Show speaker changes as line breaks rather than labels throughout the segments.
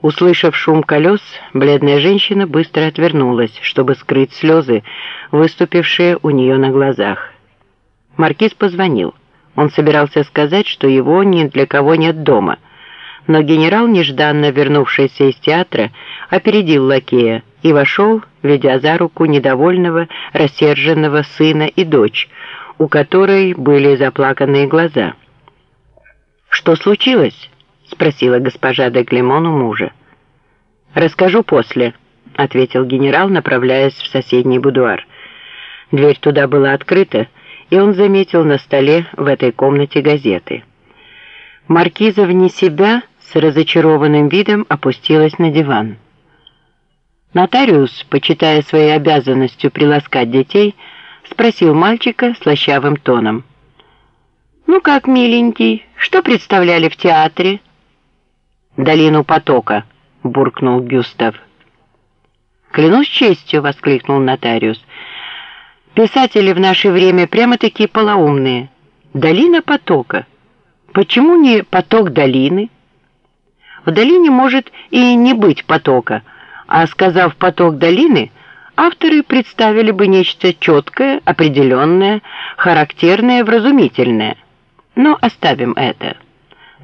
Услышав шум колес, бледная женщина быстро отвернулась, чтобы скрыть слезы, выступившие у нее на глазах. Маркиз позвонил. Он собирался сказать, что его ни для кого нет дома. Но генерал, нежданно вернувшийся из театра, опередил лакея и вошел, ведя за руку недовольного, рассерженного сына и дочь, у которой были заплаканные глаза. «Что случилось?» — спросила госпожа де Клемон у мужа. «Расскажу после», — ответил генерал, направляясь в соседний будуар. Дверь туда была открыта, и он заметил на столе в этой комнате газеты. Маркиза вне себя с разочарованным видом опустилась на диван. Нотариус, почитая своей обязанностью приласкать детей, спросил мальчика слащавым тоном. «Ну как, миленький, что представляли в театре?» Долину потока», — буркнул Гюстав. «Клянусь честью», — воскликнул нотариус. «Писатели в наше время прямо-таки полоумные. Долина потока. Почему не поток долины?» В долине может и не быть потока, а сказав «поток долины», авторы представили бы нечто четкое, определенное, характерное, вразумительное. Но оставим это.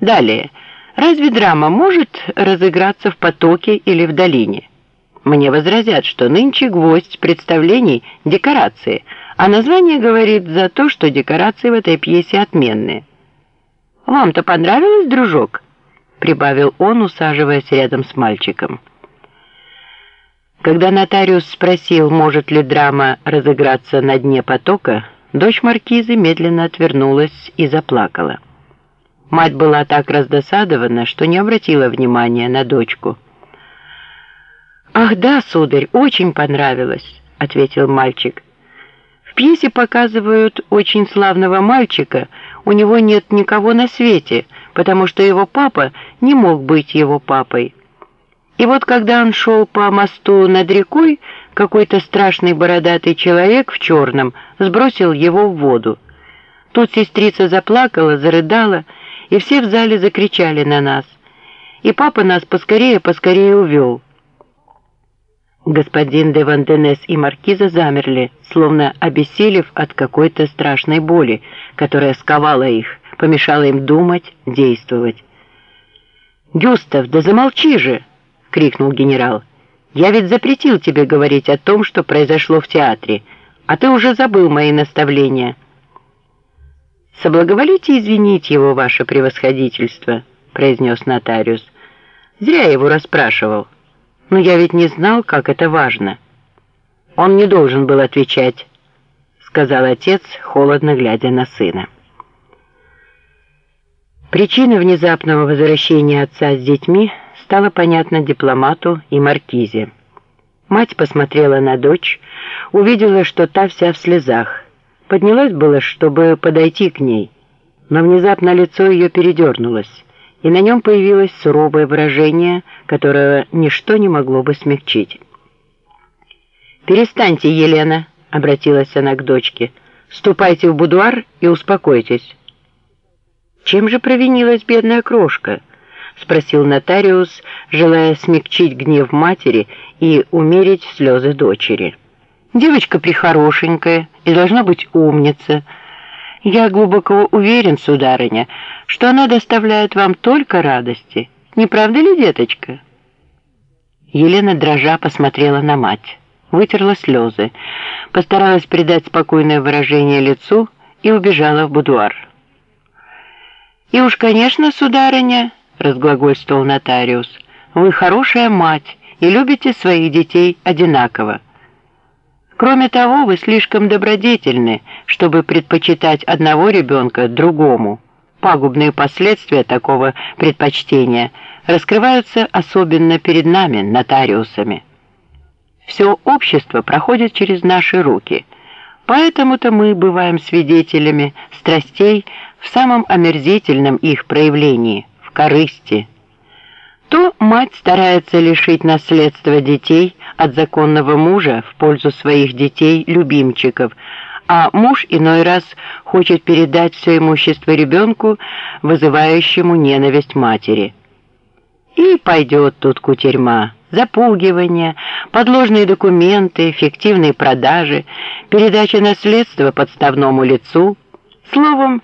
Далее. Разве драма может разыграться в потоке или в долине? Мне возразят, что нынче гвоздь представлений – декорации, а название говорит за то, что декорации в этой пьесе отменные. «Вам-то понравилось, дружок?» – прибавил он, усаживаясь рядом с мальчиком. Когда нотариус спросил, может ли драма разыграться на дне потока, дочь маркизы медленно отвернулась и заплакала. Мать была так раздосадована, что не обратила внимания на дочку. «Ах да, сударь, очень понравилось», — ответил мальчик. «В пьесе показывают очень славного мальчика, у него нет никого на свете, потому что его папа не мог быть его папой. И вот когда он шел по мосту над рекой, какой-то страшный бородатый человек в черном сбросил его в воду. Тут сестрица заплакала, зарыдала, и все в зале закричали на нас. И папа нас поскорее-поскорее увел. Господин де Ванденес и маркиза замерли, словно обессилев от какой-то страшной боли, которая сковала их, помешала им думать, действовать. «Гюстав, да замолчи же!» — крикнул генерал. «Я ведь запретил тебе говорить о том, что произошло в театре, а ты уже забыл мои наставления». «Соблаговолите извинить его, ваше превосходительство», — произнес нотариус. «Зря его расспрашивал. Но я ведь не знал, как это важно». «Он не должен был отвечать», — сказал отец, холодно глядя на сына. Причина внезапного возвращения отца с детьми стала понятна дипломату и маркизе. Мать посмотрела на дочь, увидела, что та вся в слезах, Поднялась было, чтобы подойти к ней, но внезапно лицо ее передернулось, и на нем появилось суровое выражение, которое ничто не могло бы смягчить. «Перестаньте, Елена», — обратилась она к дочке, — «ступайте в будуар и успокойтесь». «Чем же провинилась бедная крошка?» — спросил нотариус, желая смягчить гнев матери и умерить слезы дочери. Девочка прихорошенькая и должна быть умница. Я глубоко уверен, сударыня, что она доставляет вам только радости. Не правда ли, деточка?» Елена дрожа посмотрела на мать, вытерла слезы, постаралась придать спокойное выражение лицу и убежала в будуар. «И уж, конечно, сударыня», — разглагольствовал нотариус, «вы хорошая мать и любите своих детей одинаково. Кроме того, вы слишком добродетельны, чтобы предпочитать одного ребенка другому. Пагубные последствия такого предпочтения раскрываются особенно перед нами, нотариусами. Все общество проходит через наши руки, поэтому-то мы бываем свидетелями страстей в самом омерзительном их проявлении, в корысти, то мать старается лишить наследства детей от законного мужа в пользу своих детей-любимчиков, а муж иной раз хочет передать все имущество ребенку, вызывающему ненависть матери. И пойдет тут кутерьма. Запугивание, подложные документы, фиктивные продажи, передача наследства подставному лицу. Словом,